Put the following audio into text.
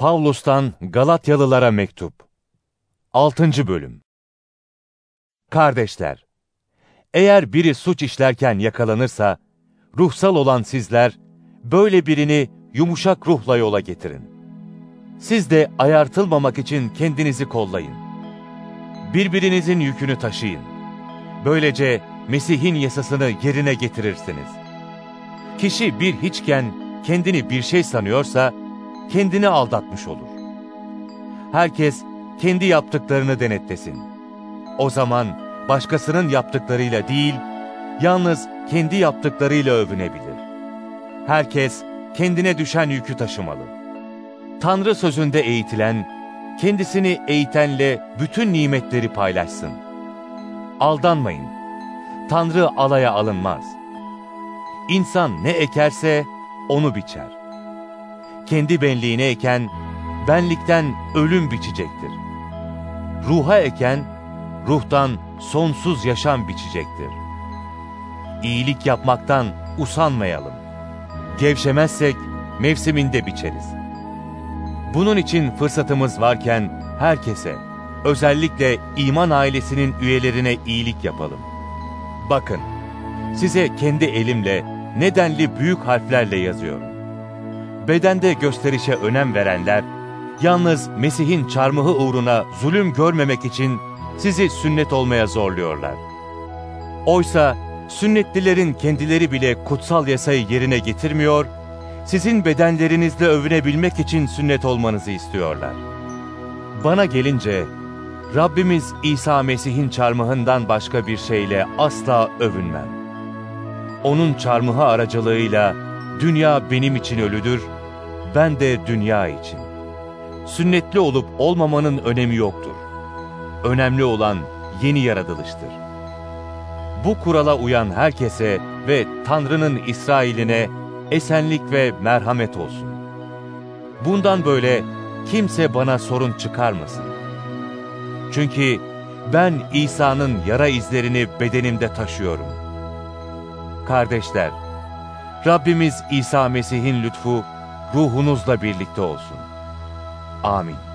Pavlus'tan Galatyalılara mektup 6. bölüm Kardeşler, eğer biri suç işlerken yakalanırsa, ruhsal olan sizler, böyle birini yumuşak ruhla yola getirin. Siz de ayartılmamak için kendinizi kollayın. Birbirinizin yükünü taşıyın. Böylece Mesih'in yasasını yerine getirirsiniz. Kişi bir hiçken kendini bir şey sanıyorsa, kendini aldatmış olur. Herkes kendi yaptıklarını denetlesin. O zaman başkasının yaptıklarıyla değil, yalnız kendi yaptıklarıyla övünebilir. Herkes kendine düşen yükü taşımalı. Tanrı sözünde eğitilen, kendisini eğitenle bütün nimetleri paylaşsın. Aldanmayın. Tanrı alaya alınmaz. İnsan ne ekerse onu biçer kendi benliğine eken, benlikten ölüm biçecektir. Ruha eken, ruhtan sonsuz yaşam biçecektir. İyilik yapmaktan usanmayalım. Gevşemezsek mevsiminde biçeriz. Bunun için fırsatımız varken herkese, özellikle iman ailesinin üyelerine iyilik yapalım. Bakın, size kendi elimle nedenli büyük harflerle yazıyorum bedende gösterişe önem verenler, yalnız Mesih'in çarmıhı uğruna zulüm görmemek için sizi sünnet olmaya zorluyorlar. Oysa sünnetlilerin kendileri bile kutsal yasayı yerine getirmiyor, sizin bedenlerinizle övünebilmek için sünnet olmanızı istiyorlar. Bana gelince, Rabbimiz İsa Mesih'in çarmıhından başka bir şeyle asla övünmem. Onun çarmıhı aracılığıyla dünya benim için ölüdür, ben de dünya için. Sünnetli olup olmamanın önemi yoktur. Önemli olan yeni yaratılıştır. Bu kurala uyan herkese ve Tanrı'nın İsrail'ine esenlik ve merhamet olsun. Bundan böyle kimse bana sorun çıkarmasın. Çünkü ben İsa'nın yara izlerini bedenimde taşıyorum. Kardeşler, Rabbimiz İsa Mesih'in lütfu ruhunuzla birlikte olsun. Amin.